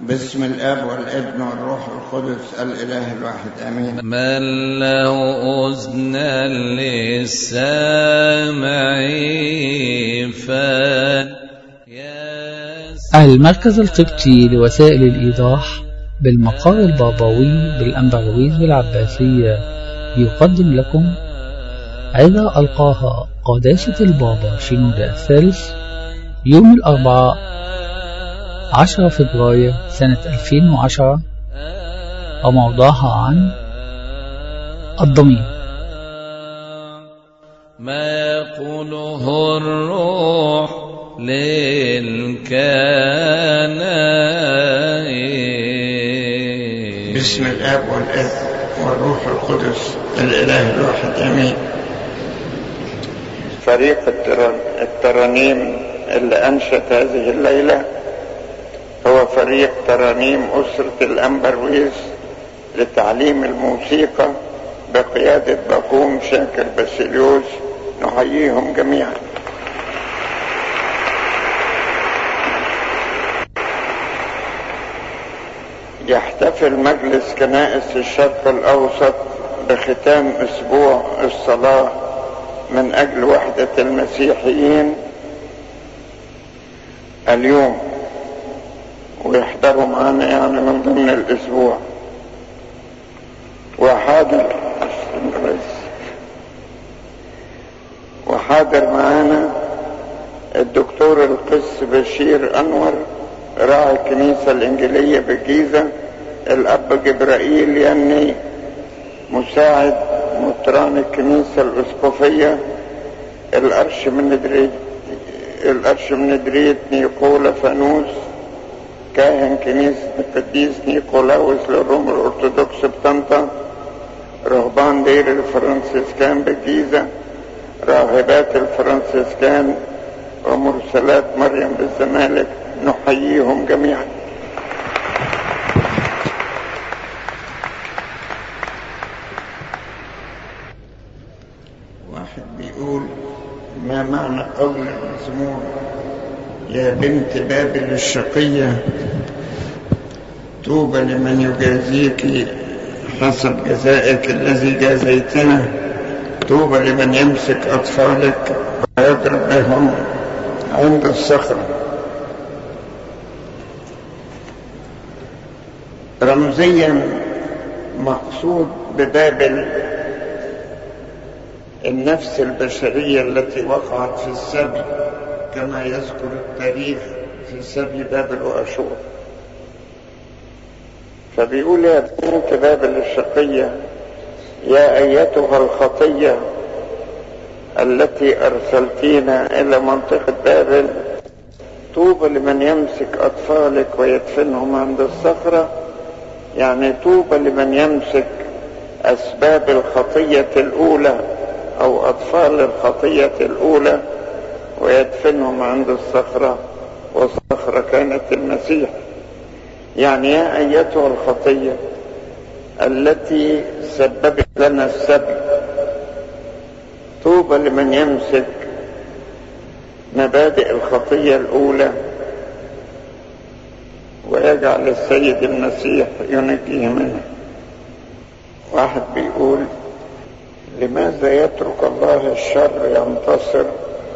باسم الأب والابن والروح القدس الإله الواحد آمين. من له أذن للسامع المركز القبطي لوسائل الإيضاح بالمقال البابوي بالانبرويز بالعباسيه يقدم لكم عظة ألقاها قداسة البابا شنودة الثالث يوم الأربعاء 10 فبراير سنة 2010 وموضوعها عن الضمير. ما يقوله الروح للكنائي باسم الاب والابن والروح القدس الإله الواحد امين فريق التران- الترانيم اللي انشط هذه الليلة هو فريق ترانيم أسرة الأنبا رويس لتعليم الموسيقى بقيادة باقوم شاكر باسيليوس. نحييهم جميعا. يحتفل مجلس كنائس الشرق الأوسط بختام أسبوع الصلاة من أجل وحدة المسيحيين اليوم. ويحضروا معانا يعني من ضمن الأسبوع. وحاضر. وحاضر معانا الدكتور القس بشير أنور راعي الكنيسة الإنجيلية بالجيزة الأب جبرائيل يني مساعد مطران الكنيسة الأسقفية الأرش من دريد الأرش من دريد نيقولا فانوس كاهن كنيسة القديس نيقولاوس للروم الأرثوذكس بطنطا رهبان دير الفرنسيسكان بالجيزة راهبات الفرنسيسكان ومرسلات مريم بالزمالك نحييهم جميعا. واحد بيقول ما معنى قول المزمور يا بنت بابل الشقية طوبى لمن يجازيك حسب جزائك الذي جازيتنا. طوبى لمن يمسك أطفالك ويضرب بهم عند الصخرة. رمزيا مقصود ببابل النفس البشرية التي وقعت في السبي كما يذكر التاريخ في سبي بابل وأشور فبيقول يا بنت بابل الشقية يا أيتها الخطية التي أرسلتينا إلى منطقة بابل طوبى لمن يمسك أطفالك ويدفنهم عند الصخرة. يعني طوبى لمن يمسك أسباب الخطية الأولى أو أطفال الخطية الأولى ويدفنهم عند الصخرة. والصخرة كانت المسيح. يعني يا أيتها الخطية التي سببت لنا السبي طوبى لمن يمسك مبادئ الخطية الأولى ويجعل السيد المسيح ينجيه منها. واحد بيقول لماذا يترك الله الشر ينتصر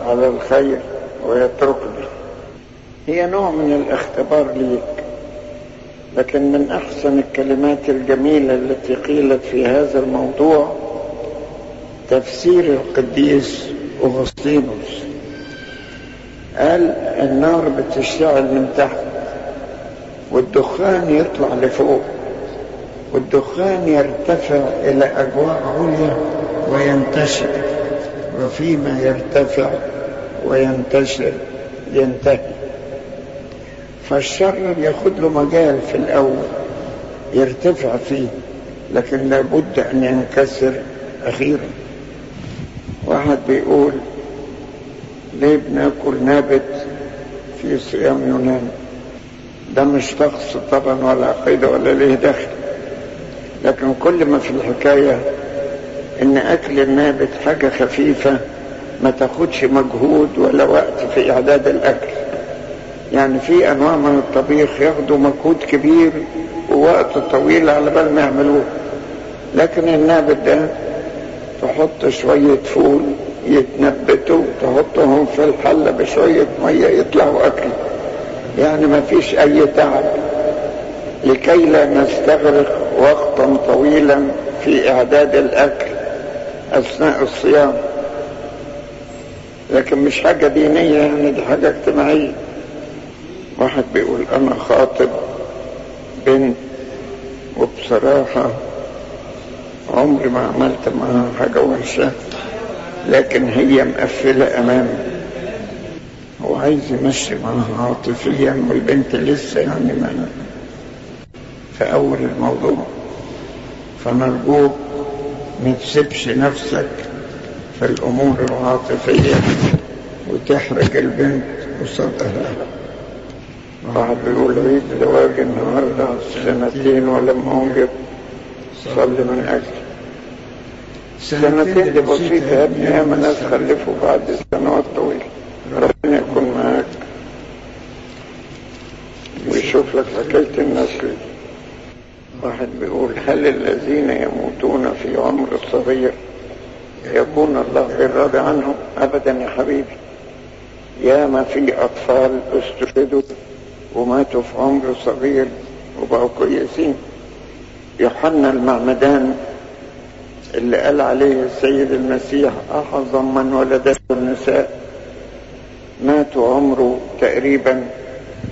على الخير ويتركني؟ هي نوع من الاختبار ليك لكن من أحسن الكلمات الجميلة التي قيلت في هذا الموضوع تفسير القديس أغسطينوس. قال النار بتشتعل من تحت والدخان يطلع لفوق والدخان يرتفع إلى أجواء عليا وينتشر وفيما يرتفع وينتشر ينتهي. فالشر ياخد له مجال في الأول يرتفع فيه لكن لابد أن ينكسر أخيرا. واحد بيقول ليه بناكل نابت في صيام يونان؟ ده مش طقس طبعا ولا عقيدة ولا ليه دخل. لكن كل ما في الحكاية إن أكل النابت حاجة خفيفة ما تاخدش مجهود ولا وقت في إعداد الأكل. يعني في أنواع من الطبيخ ياخدوا مجهود كبير ووقت طويل على بال ما يعملوه. لكن النابت ده تحط شوية فول يتنبتوا تحطهم في الحلة بشوية مية يطلعوا أكل. يعني ما فيش أي تعب. لكي لا نستغرق وقتا طويلا في إعداد الأكل أثناء الصيام. لكن مش حاجة دينية يعني دي حاجة اجتماعية. واحد بيقول أنا خاطب بنت وبصراحة عمري ما عملت معاها حاجة وحشة لكن هي مقفلة أمامي هو عايز يمشي معاها عاطفيا والبنت لسه يعني ما في أول الموضوع. فنرجوك ما تسيبش نفسك في الأمور العاطفية وتحرج البنت قصادها. واحد بيقول عيد زواج النهارده سنتين ولما أنجب صلي من أجل. سنتين دي بسيطة يا ابني ياما ناس خلفوا بعد سنوات طويلة. ربنا يكون معاك. ويشوف لك حكاية النسل واحد بيقول هل الذين يموتون في عمر صغير يكون الله غير راضي عنهم؟ ابدا يا حبيبي. يا ما في أطفال أستشهدوا. وماتوا في عمر صغير وبقوا كويسين. يوحنا المعمدان اللي قال عليه السيد المسيح أعظم من ولدته النساء ماتوا عمره تقريبا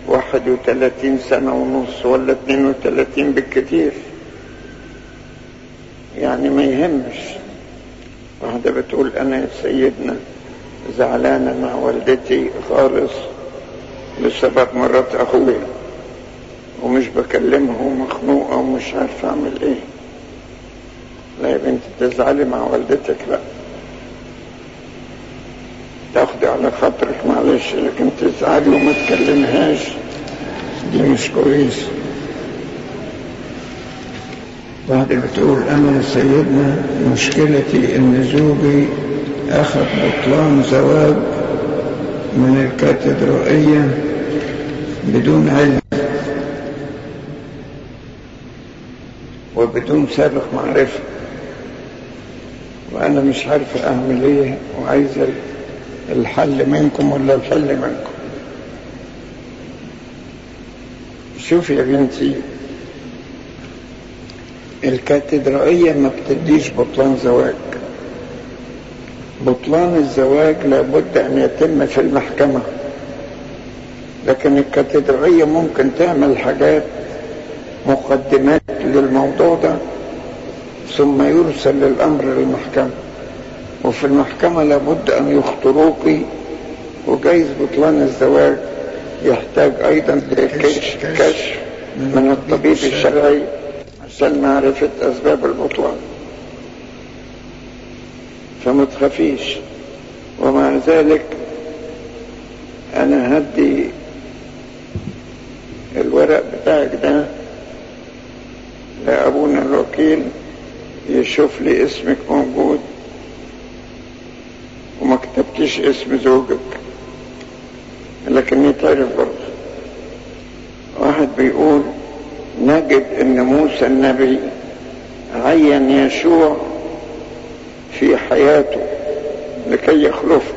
31 سنة ونص ولا 32 بالكثير يعني ما يهمش. واحدة بتقول أنا سيدنا زعلانة مع والدتي خالص. بسبب مرات أخويا ومش بكلمها ومخنوقة ومش عارفة أعمل إيه. لا يا بنتي تزعلي مع والدتك لا. تاخدي على خاطرك معلش لكن تزعلي وما تكلمهاش. دي مش كويس. بعد بتقول يا سيدنا مشكلتي إن زوجي أخذ بطلان زواج من الكاتدرائية. بدون علم وبدون سابق معرفة. وأنا مش عارف أعمل إيه وعايز الحل منكم ولا الحل منكم. شوف يا بنتي الكاتدرائية ما بتديش بطلان زواج. بطلان الزواج لابد أن يتم في المحكمة. لكن الكاتدرائية ممكن تعمل حاجات مقدمات للموضوع ده ثم يرسل الأمر للمحكمة. وفي المحكمة لابد أن يخطروك وجايز بطلان الزواج يحتاج أيضا كشف من الطبيب الشرعي عشان معرفة أسباب البطلان. فما تخافيش. ومع ذلك أنا هدي الورق بتاعك ده لأبونا الوكيل يشوف لي اسمك موجود وما كتبتيش اسم زوجك لكن يتعرف برضه. واحد بيقول نجد إن موسى النبي عين يشوع في حياته لكي يخلفه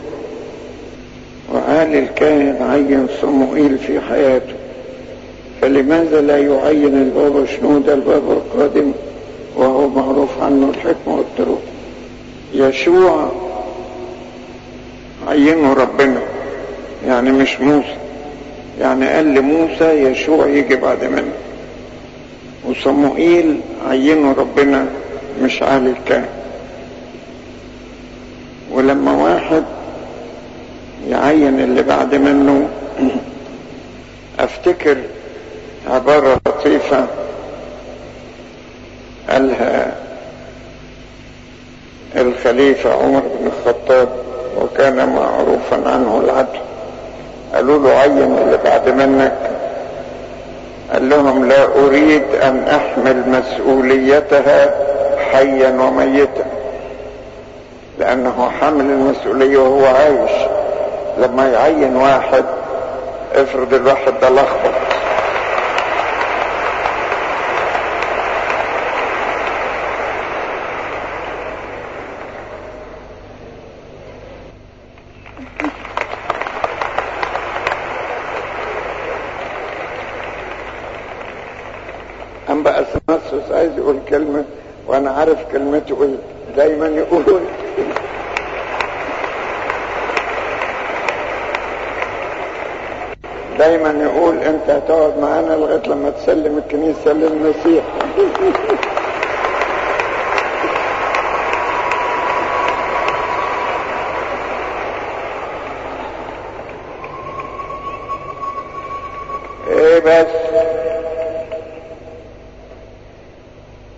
وعالي الكاهن عين صموئيل في حياته. فلماذا لا يعين البابا شنودة البابا القادم وهو معروف عنه الحكمة والطرق؟ يشوع عينه ربنا. يعني مش موسى. يعني قال لموسى يشوع يجي بعد منه. وصموئيل عينه ربنا مش عالي الكاهن ولما واحد يعين اللي بعد منه أفتكر عبارة لطيفة. قالها الخليفة عمر بن الخطاب وكان معروفا عنه العدل. قالوا له عين اللي بعد منك. قال لهم لا أريد أن أحمل مسؤوليتها حيا وميتا لأنه حمل المسؤولية وهو عايش. لما يعين واحد افرض الواحد ده لخبط أم بقى سماسوس عايز يقول كلمة وأنا عارف كلمته إيه دايما يقول دايما يقول أنت هتقعد معانا لغاية لما تسلم الكنيسة للمسيح إيه بس؟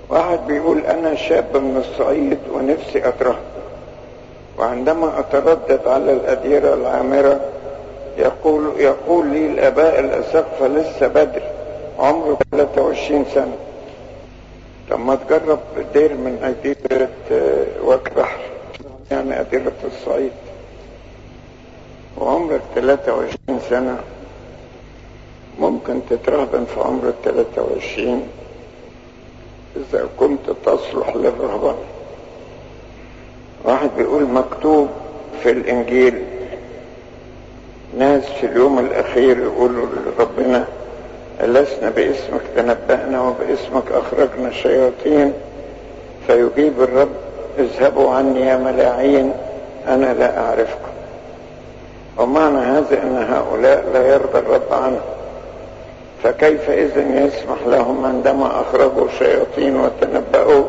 واحد بيقول أنا شاب من الصعيد ونفسي اترهب وعندما أتردد على الأديرة العامرة يقول يقول لي الأباء الاسقفة لسه بدري عمره 23 سنة. طب ما تجرب دير من أديرة وك بحر. يعني أديرة الصعيد. وعمرك 23 سنة. ممكن تترهبن في عمر ال 23 إذا كنت تصلح للرهبنة واحد بيقول مكتوب في الإنجيل ناس في اليوم الأخير يقولوا لربنا لسنا باسمك تنبأنا وباسمك أخرجنا الشياطين. فيجيب الرب اذهبوا عني يا ملاعين أنا لا أعرفكم. ومعنى هذا أن هؤلاء لا يرضى الرب عنهم فكيف إذن يسمح لهم عندما أخرجوا الشياطين وتنبأوا؟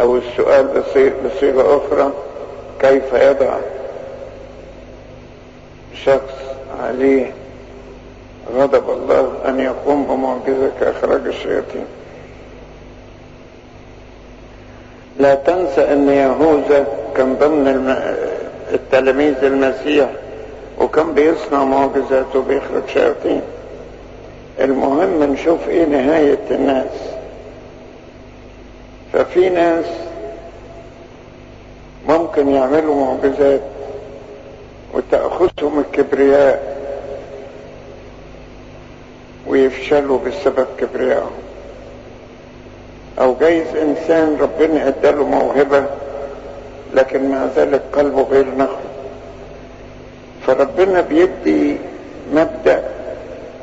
أو السؤال بصيغة أخرى كيف يضع شخص عليه غضب الله أن يقوم بمعجزة كإخراج الشياطين. لا تنسى أن يهوذا كان ضمن التلاميذ المسيح وكان بيصنع معجزات وبيخرج شياطين. المهم نشوف إيه نهاية الناس. ففي ناس ممكن يعملوا معجزات وتأخذهم الكبرياء ويفشلوا بسبب كبريائهم. أو جايز إنسان ربنا اداله موهبة لكن مع ذلك قلبه غير نقي. فربنا بيدي مبدأ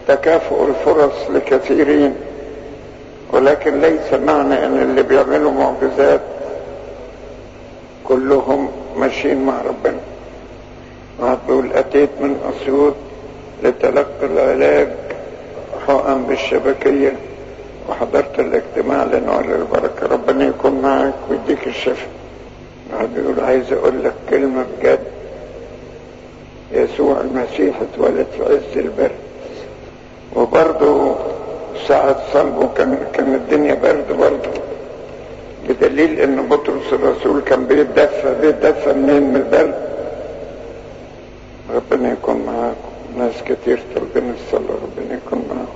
تكافؤ الفرص لكثيرين ولكن ليس معنى إن اللي بيعملوا معجزات كلهم ماشيين مع ربنا. واحد بيقول اتيت من أسيوط لتلقي العلاج حقن بالشبكية وحضرت الاجتماع لنوال البركة ربنا يكون معك ويديك الشفاء. بيقول عايز أقول لك كلمة بجد. يسوع المسيح اتولد في عز البرد وبرضه ساعة صلبه كان كان الدنيا برد برضه. بدليل إن بطرس الرسول كان بيتدفى بيتدفى منين؟ من البرد. ربنا يكون معاكم ناس كتير ترجم الصلاة ربنا يكون معاكم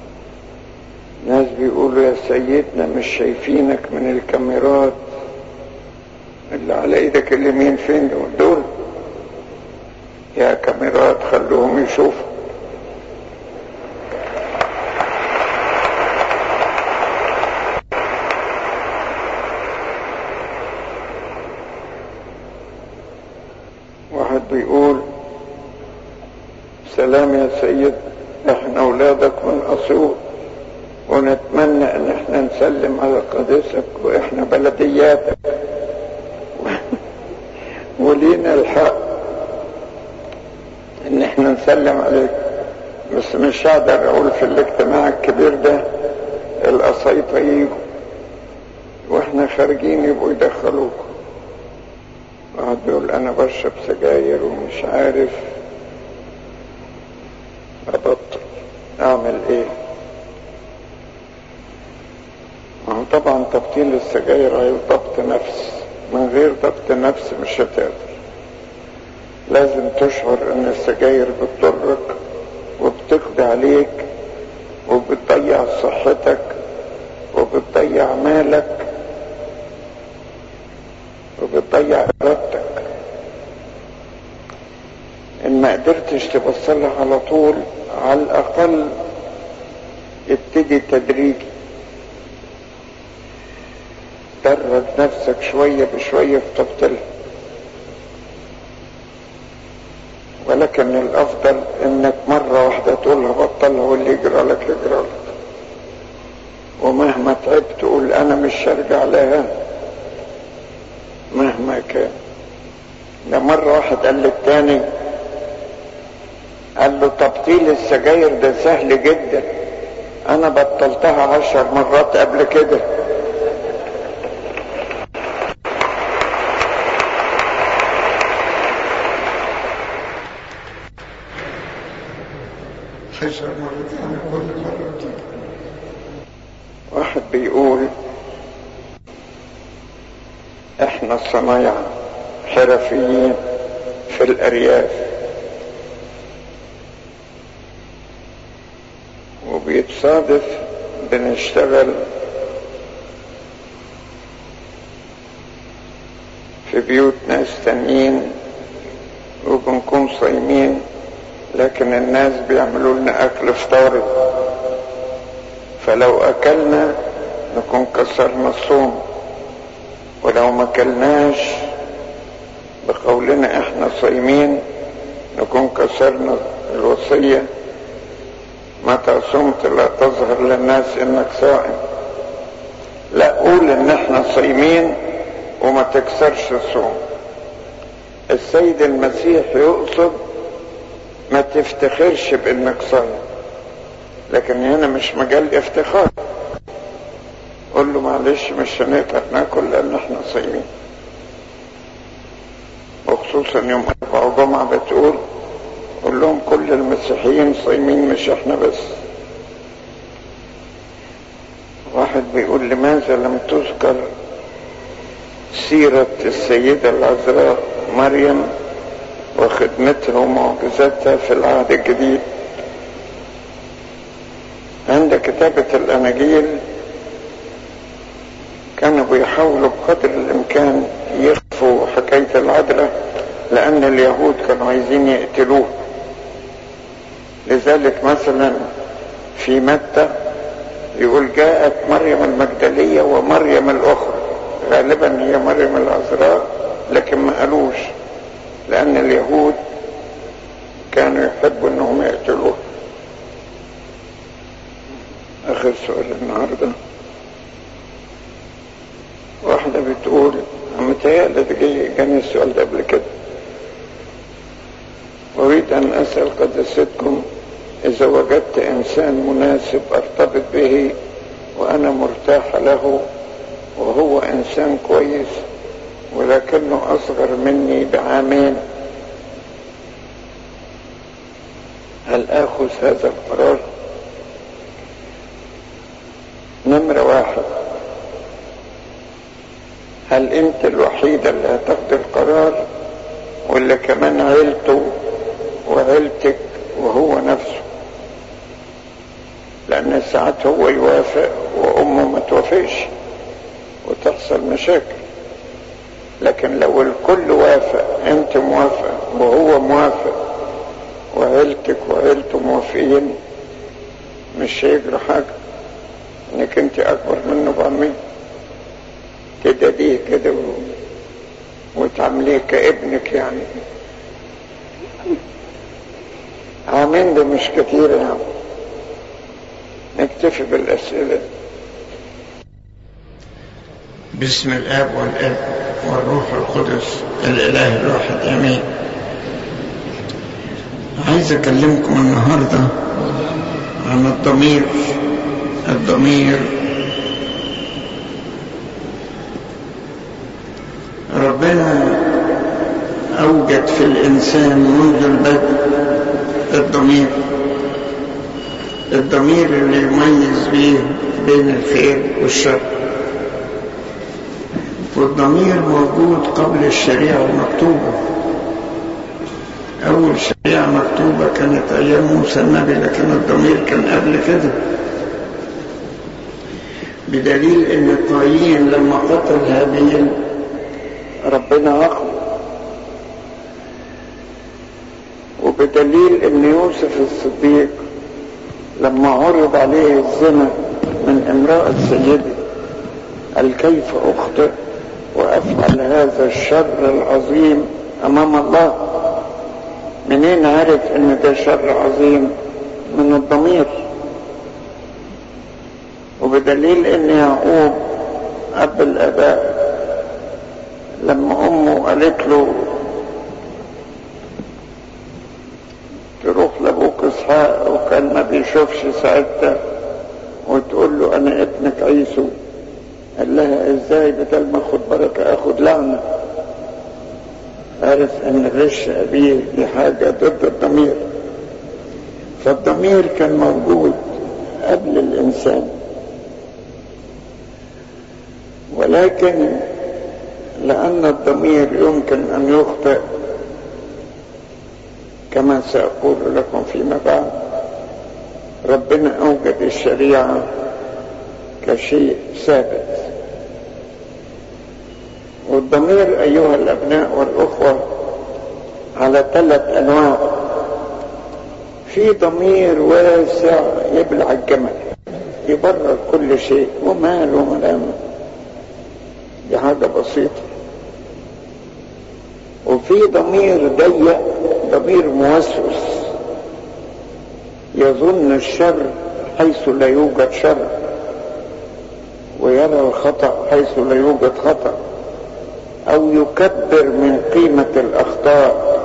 ناس بيقولوا يا سيدنا مش شايفينك من الكاميرات. اللي على إيدك اليمين فين؟ دول. يا كاميرات خلوهم يشوفوا. واحد بيقول سلام يا سيد إحنا اولادك من اسيوط ونتمنى أن إحنا نسلم على قدسك وإحنا بلدياتك. ولينا الحق إن إحنا نسلم عليك. بس مش هقدر أقول في الاجتماع الكبير ده القصايطة يجوا وإحنا خارجين يبقوا يدخلوكم واحد بيقول أنا بشرب سجاير ومش عارف اعمل إيه؟ ما هو طبعا تبطيل السجاير عايز ضبط نفس. من غير ضبط نفس مش هتقدر. لازم تشعر إن السجاير بتضرك وبتقضي عليك وبتضيع صحتك وبتضيع مالك وبتضيع إرادتك. إن ما قدرتش تبصلها على طول على الأقل ابتدي تدريجي. درج نفسك شوية بشوية في ولكن الأفضل إنك مرة واحدة تقولها بطلها واللي يجرى لك يجرى لك. ومهما تعبت تقول أنا مش هرجع لها. مهما كان. ده مرة واحد قال للتاني قال له تبطيل السجاير ده سهل جدا. أنا بطلتها عشر مرات قبل كده. عشر مرات يعني كل مرة. واحد بيقول إحنا الصنايعة حرفيين في الأرياف. وبيتصادف بنشتغل في بيوت ناس تانيين وبنكون صايمين لكن الناس بيعملوا لنا أكل فطاري. فلو أكلنا نكون كسرنا الصوم ولو ما كلناش بقولنا إحنا صايمين نكون كسرنا الوصية. متى صمت لا تظهر للناس إنك صائم. لا قول إن إحنا صايمين وما تكسرش الصوم. السيد المسيح يقصد ما تفتخرش بإنك صايم. لكن هنا مش مجال افتخار قول له معلش مش هنقدر ناكل لأن إحنا صايمين. وخصوصا يوم أربع وجمعة بتقول كل المسيحيين صايمين مش إحنا بس. واحد بيقول لماذا لم تذكر سيرة السيدة العذراء مريم وخدمتها ومعجزاتها في العهد الجديد؟ عند كتابة الأناجيل كانوا بيحاولوا بقدر الإمكان يخفوا حكاية العذراء لأن اليهود كانوا عايزين يقتلوه. لذلك مثلا في متى؟ يقول جاءت مريم المجدلية ومريم الأخرى. غالبا هي مريم العذراء لكن ما قالوش لأن اليهود كانوا يحبوا إنهم يقتلوه آخر سؤال النهارده. واحدة بتقول متهيألي جاني السؤال ده قبل كده. أريد أن أسأل قداستكم إذا وجدت إنسان مناسب أرتبط به وأنا مرتاح له وهو إنسان كويس ولكنه أصغر مني بعامين. هل آخذ هذا القرار؟ نمرة واحد. هل أنت الوحيدة اللي هتاخد القرار ولا كمان عيلته وعيلتك وهو نفسه؟ ساعات هو يوافق وأمه ما توافقش وتحصل مشاكل. لكن لو الكل وافق أنت موافق وهو موافق وعيلتك وعيلته موافقين مش هيجرى حاجة. إنك أنت أكبر منه بعمين تداديه كده؟ و... وتعامليه كابنك يعني. عامين ده مش كتير يعني. نكتفي بالأسئلة. بسم الآب والأب والروح القدس الإله الواحد آمين. عايز أكلمكم النهارده عن الضمير الضمير ربنا أوجد في الإنسان منذ البدء الضمير. الضمير اللي يميز بيه بين الخير والشر. والضمير موجود قبل الشريعة المكتوبة أول شريعة مكتوبة كانت أيام موسى النبي لكن الضمير كان قبل كده. بدليل إن قايين لما قتل هابيل ربنا اخبر وبدليل إن يوسف الصديق لما عرض عليه الزنا من امرأة سيدي قال كيف أخطئ وأفعل هذا الشر العظيم أمام الله؟ منين عرف إن ده شر عظيم؟ من الضمير. وبدليل إن يعقوب أب الأباء لما أمه قالت له تروح لأبوك إسحاق وكان ما بيشوفش ساعتها وتقول له أنا ابنك عيسو. قال لها إزاي بدل ما أخد بركة أخد لعنة. عرف إن غش أبيه دي حاجة ضد الضمير. فالضمير كان موجود قبل الإنسان. ولكن لأن الضمير يمكن أن يخطئ كما سأقول لكم فيما بعد. ربنا أوجد الشريعة كشيء ثابت. والضمير أيها الأبناء والأخوة على ثلاث أنواع. في ضمير واسع يبلع الجمل يبرر كل شيء ومال وملامة دي حاجة بسيطة. وفي ضمير ضيق ضمير موسوس. يظن الشر حيث لا يوجد شر ويرى الخطأ حيث لا يوجد خطأ أو يكبر من قيمة الأخطاء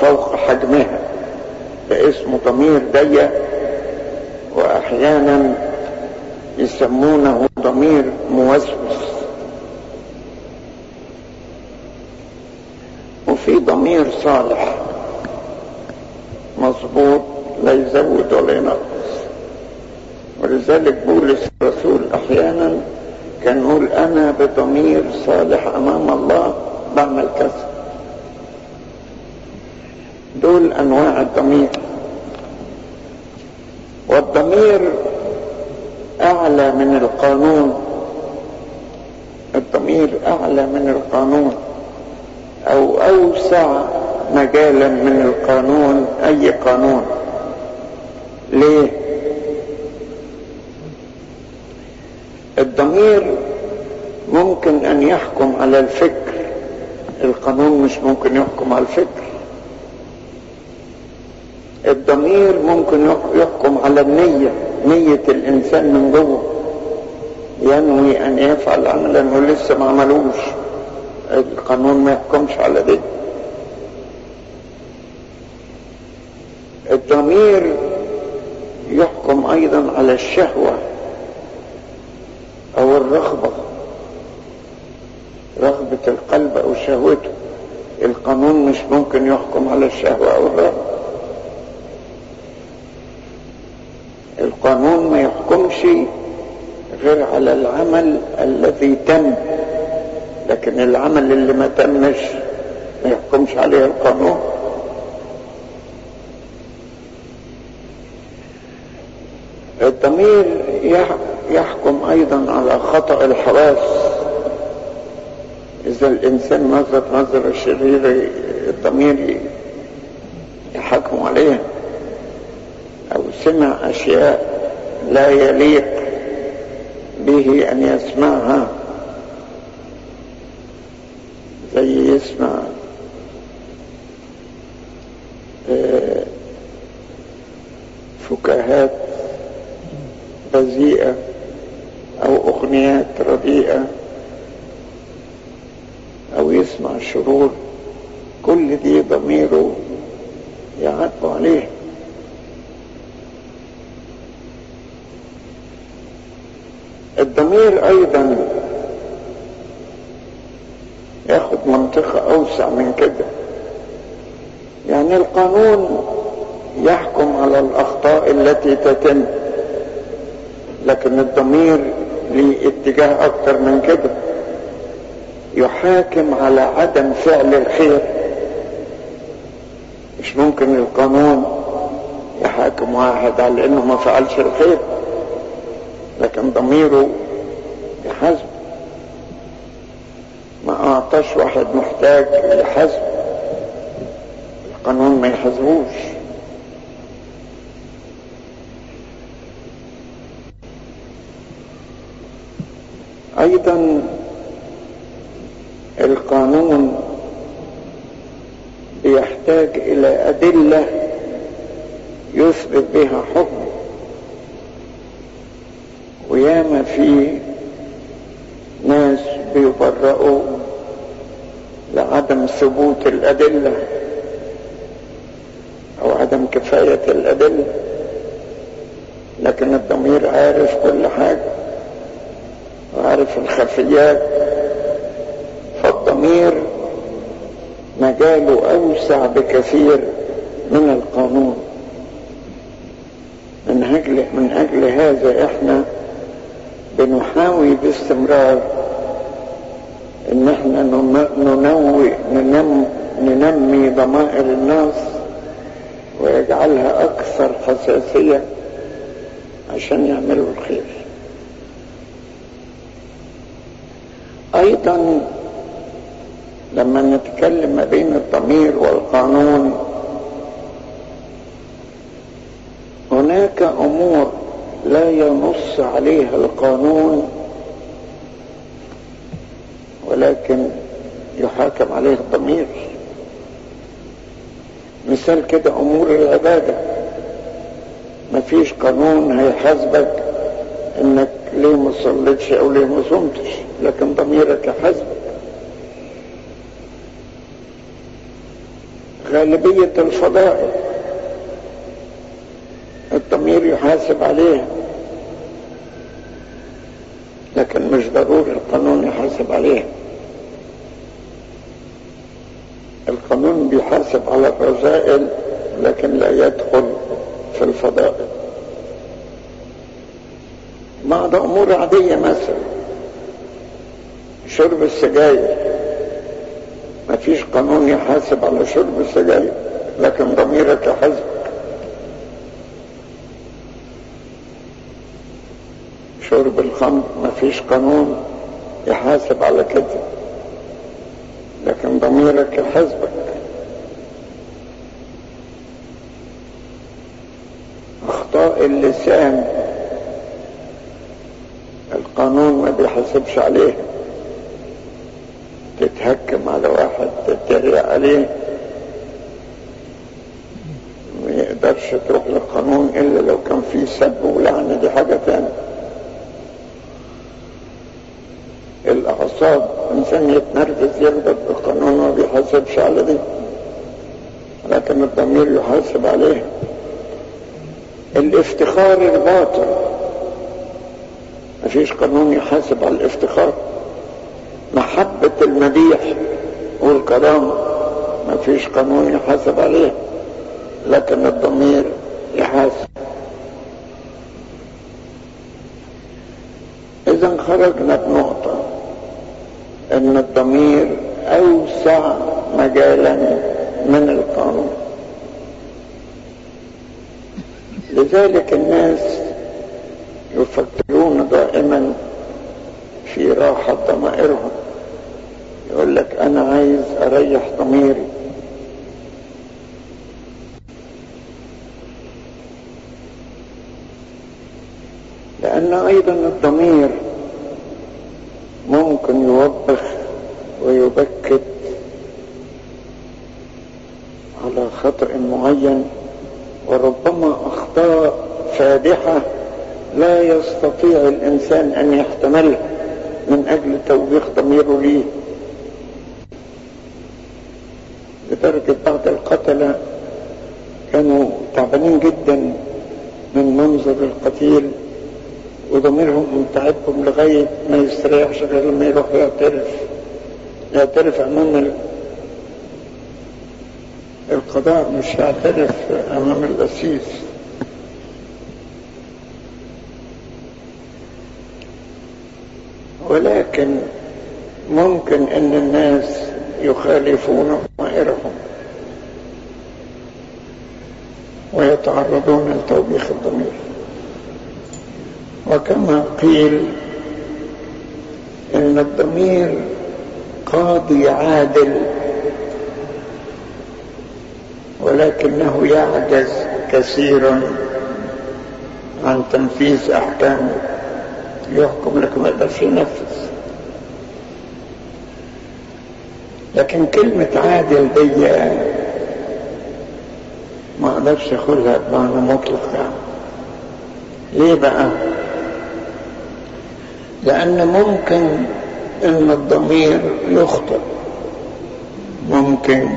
فوق حجمها. ده اسمه ضمير ضيق وأحيانا يسمونه ضمير موسوس وفي ضمير صالح. مظبوط لا يزود ولا ينقص ولذلك بولس الرسول أحيانا كان يقول أنا بضمير صالح أمام الله بعمل كذا. دول أنواع الضمير. والضمير أعلى من القانون. الضمير أعلى من القانون. أو أوسع مجالا من القانون أي قانون؟ ليه؟ الضمير ممكن أن يحكم على الفكر. القانون مش ممكن يحكم على الفكر. الضمير ممكن يحكم على النية نية الإنسان من جوه. ينوي أن يفعل عملا ولسه ما عملوش. القانون ما يحكمش على دي الضمير يحكم أيضا على الشهوة أو الرغبة رغبة القلب أو شهوته. القانون مش ممكن يحكم على الشهوة أو الرغبة. القانون ما يحكمش غير على العمل الذي تم. لكن العمل اللي ما تمش ما يحكمش عليه القانون. الضمير يحكم أيضا على خطأ الحواس. إذا الإنسان نظر نظرة شريرة الضمير يحكم عليها. أو سمع أشياء لا يليق به أن يسمعها زي يسمع فكاهات بذيئة أو أغنيات رديئة أو يسمع شرور كل دي ضميره يعب عليه. الضمير أيضا ياخد منطقة أوسع من كده. يعني القانون يحكم على الأخطاء التي تتم. لكن الضمير ليه اتجاه أكتر من كده. يحاكم على عدم فعل الخير. مش ممكن القانون يحاكم واحد على إنه ما فعلش الخير. لكن ضميره يحاسب. ما أعطاش واحد محتاج يحاسب. القانون ما يحاسبوش. أيضا القانون بيحتاج إلى أدلة يثبت بها حكم. وياما في ناس بيبرئوا لعدم ثبوت الأدلة أو عدم كفاية الأدلة لكن الضمير عارف كل حاجة. وعارف الخفيات فالضمير مجاله أوسع بكثير من القانون. من أجل من أجل هذا إحنا بنحاول باستمرار إن إحنا ننوي ننم ننمي ضمائر الناس ويجعلها أكثر حساسية عشان يعملوا الخير. أيضا لما نتكلم ما بين الضمير والقانون هناك أمور لا ينص عليها القانون ولكن يحاكم عليه الضمير. مثال كده أمور العبادة. مفيش قانون هيحاسبك إنك ليه ما صليتش أو ليه ما صمتش. لكن ضميرك يحاسبك غالبية الفضائل الضمير يحاسب عليها لكن مش ضروري القانون يحاسب عليها. القانون بيحاسب على الرذائل لكن لا يدخل في الفضائل بعض أمور عادية مثلا. شرب السجاير. ما فيش قانون يحاسب على شرب السجاير لكن ضميرك يحاسبك شرب الخمر ما فيش قانون يحاسب على كده لكن ضميرك يحاسبك أخطاء اللسان القانون ما بيحاسبش عليه تتهكم على واحد تتريق عليه. ما يقدرش تروح للقانون إلا لو كان في سب ولعنه دي حاجة ثانية الأعصاب إنسان يتنرفز يغضب القانون ما بيحاسبش على دي. لكن الضمير يحاسب عليه. الافتخار الباطل مفيش قانون يحاسب على الافتخار. محبة والكرامة مفيش قانون يحاسب عليه لكن الضمير يحاسب. إذا خرجنا بنقطة إن الضمير أوسع مجالا من القانون. لذلك الناس يفكرون دائما في راحة ضمائرهم. يقول لك أنا عايز أريح ضميري. لأن أيضا الضمير ممكن يوبخ ويبكت على خطأ معين وربما أخطاء فادحة لا يستطيع الإنسان أن يحتملها من أجل توبيخ ضميره ليه. لدرجة بعض القتلة كانوا تعبانين جدا من منظر القتيل وضميرهم متعبهم لغاية ما يستريحش غير لما يروح يعترف. يعترف أمام القضاء مش يعترف أمام القسيس ولكن ممكن أن الناس يخالفون ضمائرهم ويتعرضون لتوبيخ الضمير. وكما قيل إن الضمير قاضي عادل ولكنه يعجز كثيرا عن تنفيذ أحكامه يحكم لك ما يقدرش ينفذ لكن كلمة عادل دي ما أقدرش اخدها بمعنى مطلق يعني. ليه بقى؟ لأن ممكن إن الضمير يخطئ. ممكن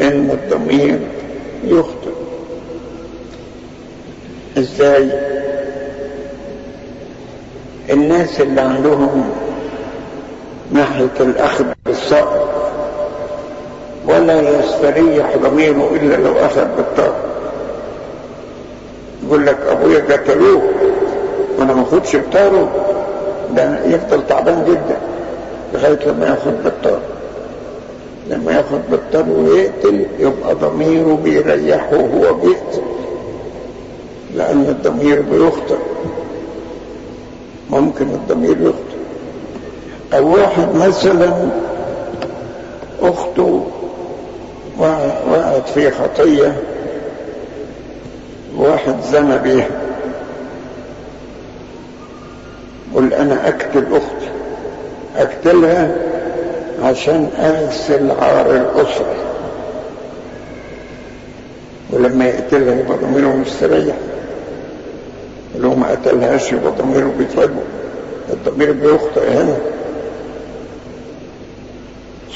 إن الضمير يخطئ. إزاي؟ الناس اللي عندهم ناحية الأخذ بالصقر ولا يستريح ضميره إلا لو أخذ بالطار يقول لك أبويا قتلوه. ما أخدش بطاره ده يفضل تعبان جدا لغاية لما ياخد بالطار لما ياخد بالطار ويقتل يبقى ضميره بيريحه وهو بيقتل. لأن الضمير بيخطئ ممكن الضمير يخطئ أو واحد مثلا أخته وقعت في خطية واحد زنى بيها. قل أنا أقتل أختي. أقتلها عشان أغسل عار الأسرة. ولما يقتلها يبقى ضميره مستريح. لو ما قتلهاش يبقى ضميره بيتعبه الضمير بيخطئ هنا.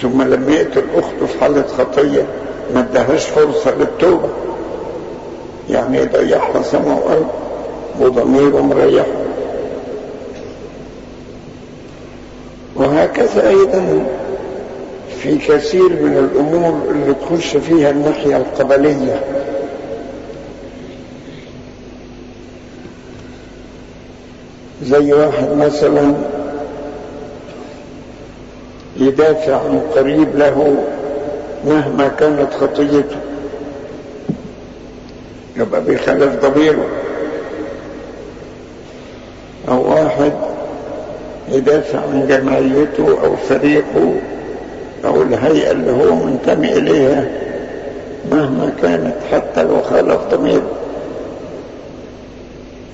ثم لما يقتل أخته في حالة خطية ما ادهاش فرصة للتوبة. يعني يضيعها سما وأرض وضميره مريح. وهكذا أيضا في كثير من الأمور اللي تخش فيها الناحية القبلية. زي واحد مثلا يدافع عن قريب له مهما كانت خطيته يبقى بيخالف ضميره أو واحد يدافع عن جمعيته أو فريقه أو الهيئة اللي هو منتمي إليها مهما كانت حتى لو خالف ضميره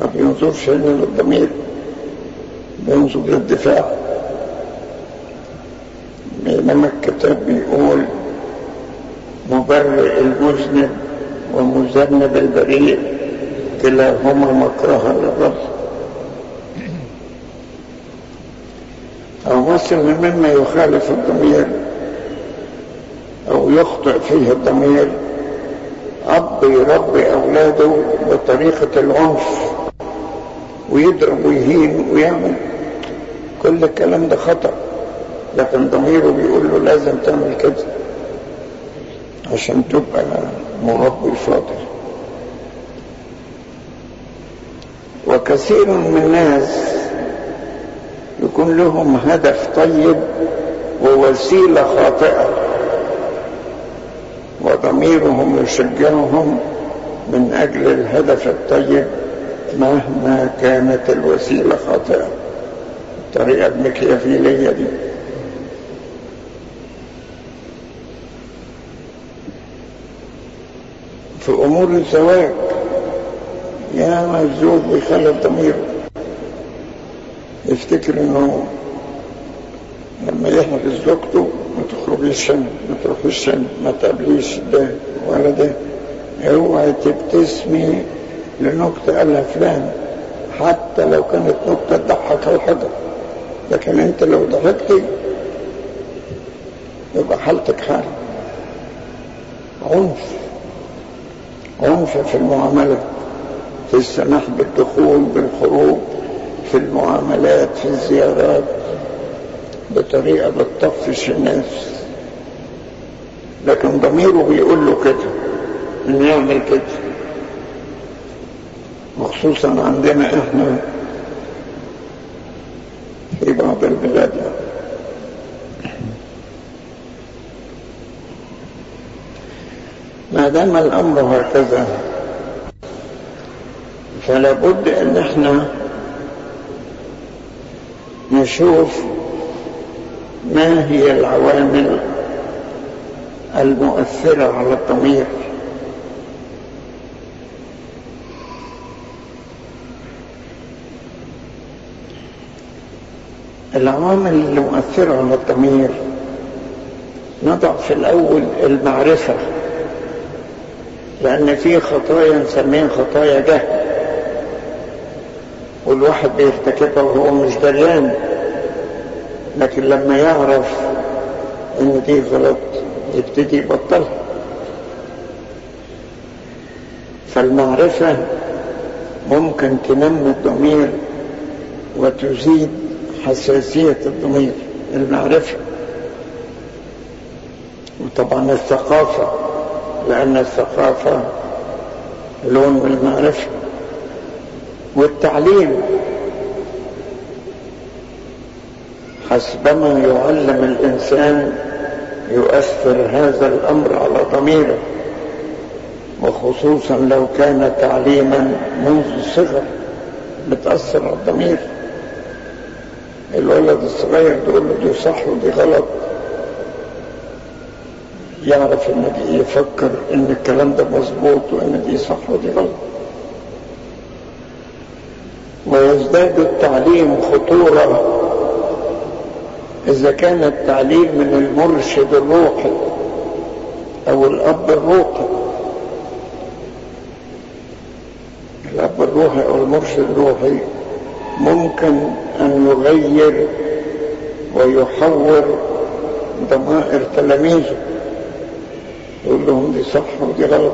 ما بينظرش هنا للضمير بينظر للدفاع. بينما الكتاب بيقول مبرئ المذنب ومذنب البريء كلاهما مكرها للرب. مثلا مما يخالف الضمير أو يخطئ فيه الضمير. أب يربي أولاده بطريقة العنف ويضرب ويهين ويعمل. كل الكلام ده خطأ لكن ضميره بيقول له لازم تعمل كده عشان تبقى مربي فاضل. وكثير من الناس يكون لهم هدف طيب ووسيلة خاطئة. وضميرهم يشجعهم من أجل الهدف الطيب مهما كانت الوسيلة خاطئة. الطريقة المكيافيلية دي. في أمور الزواج يا الزوج بيخالف ضميره. يفتكر إنه لما يحمل زوجته ما تخرجيش هنا ما تروحيش هنا ما تقابليش ده ولا ده اوعي تبتسمي لنكتة قالها فلان. حتى لو كانت نكتة تضحك أو حاجة لكن انت لو ضحكتي يبقى حالتك حال. عنف. عنف في المعاملة. في السماح بالدخول بالخروج. في المعاملات في الزيارات بطريقة بتطفش الناس. لكن ضميره بيقول له كده انه يعمل كده. وخصوصا عندنا إحنا في بعض البلاد. ما دام الأمر هكذا فلا بد إن إحنا نشوف ما هي العوامل المؤثرة على الضمير العوامل المؤثرة على الضمير نضع في الأول المعرفة لأن في خطايا نسميها خطايا جهل. والواحد بيرتكبها وهو مش دريان لكن لما يعرف ان دي غلط يبتدي يبطلها فالمعرفة ممكن تنمي الضمير وتزيد حساسية الضمير المعرفة. وطبعا الثقافة لأن الثقافة لون المعرفة والتعليم. حسبما يعلم الإنسان يؤثر هذا الأمر على ضميره وخصوصا لو كان تعليما منذ الصغر بتأثر على الضمير. الولد الصغير تقول له دي صح ودي غلط. يعرف إن دي يفكر إن الكلام ده مظبوط وإن دي صح ودي غلط. ويزداد التعليم خطورة إذا كان التعليم من المرشد الروحي أو الأب الروحي الأب الروحي أو المرشد الروحي ممكن أن يغير ويحور ضمائر تلاميذه. يقول لهم دي صح ودي غلط.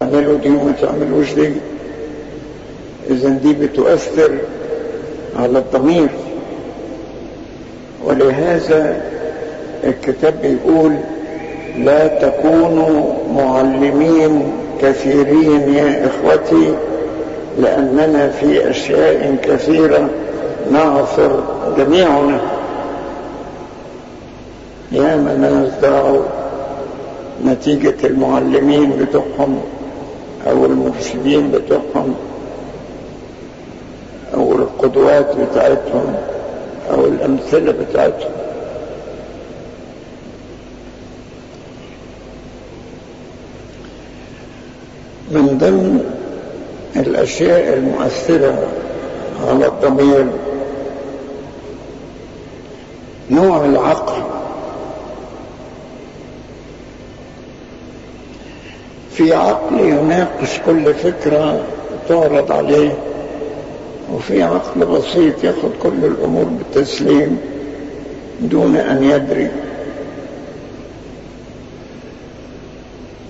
تعملوا دي وما تعملوش دي. إذا دي بتؤثر على الضمير. ولهذا الكتاب بيقول لا تكونوا معلمين كثيرين يا إخوتي لأننا في أشياء كثيرة نعثر جميعنا. يا من ضاعوا نتيجة المعلمين بتوعهم أو المرشدين بتوعهم. القدوات بتاعتهم أو الأمثلة بتاعتهم. من ضمن الأشياء المؤثرة على الضمير نوع العقل. في عقل يناقش كل فكرة تعرض عليه وفي عقل بسيط ياخد كل الأمور بالتسليم دون أن يدري.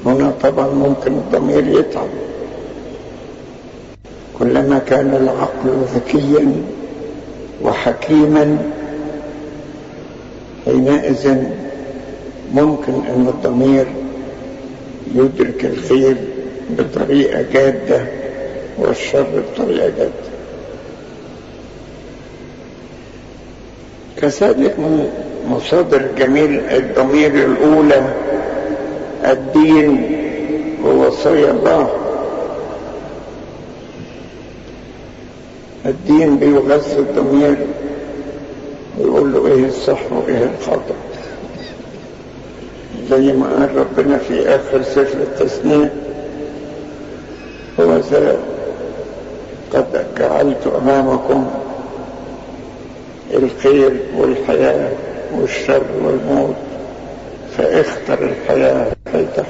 هنا طبعا ممكن الضمير يتعب. كلما كان العقل ذكيا وحكيما حينئذ ممكن أن الضمير يدرك الخير بطريقة جادة والشر بطريقة جادة. كذلك من مصادر جميل الضمير الأولى الدين ووصايا الله. الدين بيغذي الضمير ويقول له إيه الصح وإيه الخطأ. زي ما قال ربنا في آخر سفر التثنية هو قد جعلت أمامكم الخير والحياة والشر والموت فاختر الحياة كي تحت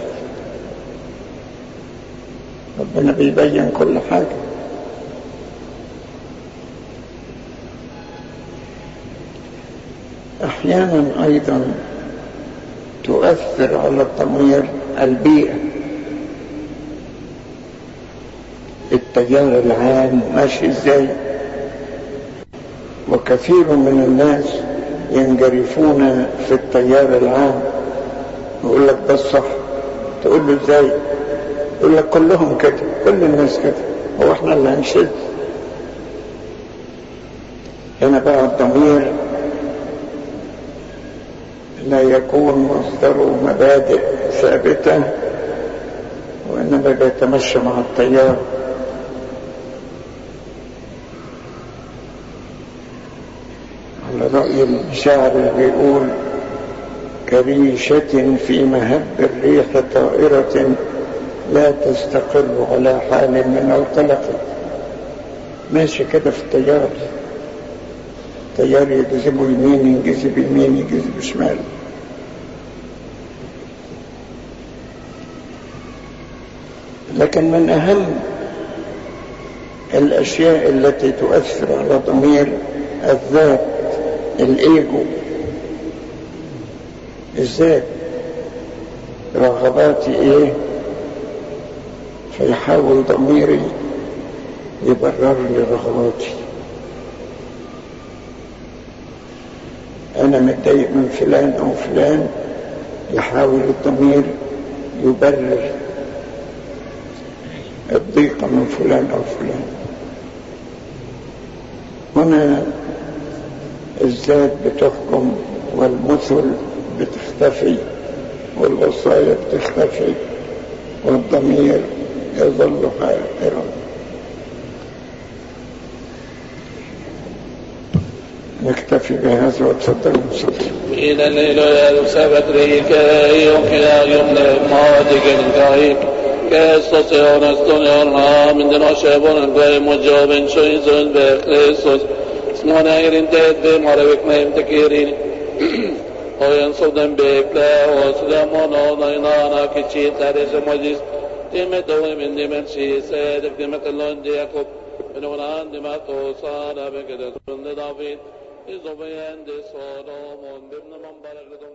ربنا بيبين كل حاجة. أحيانا أيضا تؤثر على الضمير البيئة. التيار العام ماشي إزاي؟ وكثير من الناس ينجرفون في التيار العام. يقول لك ده الصح. تقول له إزاي؟ يقول لك كلهم كده كل الناس كده. هو إحنا اللي هنشد؟ هنا بقى الضمير لا يكون مصدره مبادئ ثابتة وإنما بيتمشى مع التيار. اللي بيقول كريشة في مهب الريح طائرة لا تستقر على حال من القلق. ماشي كده في التيار. التيار يجذبه يمين ينجذب يمين ينجذب شمال. لكن من أهم الأشياء التي تؤثر على ضمير الذات الإيجو. الذات رغباتي إيه؟ فيحاول ضميري يبرر لي رغباتي. أنا متضايق من فلان أو فلان يحاول الضمير يبرر الضيقة من فلان أو فلان. هنا الذات بتحكم والمثل بتختفي والوصايا بتختفي والضمير يظل حائرا. نكتفي بهذا وتفضل مصطفى. إلى الليل سبت ريك يوكلا يمنى مادك الكايك كاستوسيون استونيون من دنا شابون الغاي مجابن شويزون بخريستوس Osman'a yerinde ettim, arabikme emdeki yerini. Oyan sudun bekle, o süleyman olayın ana kiçi terisi meclis. Dime dovi min dimen şiise, dikdime kıllon diye kup. Min ulan dime tosana, bekede sundu david. İzobeyen de sodom, on bir numan barakı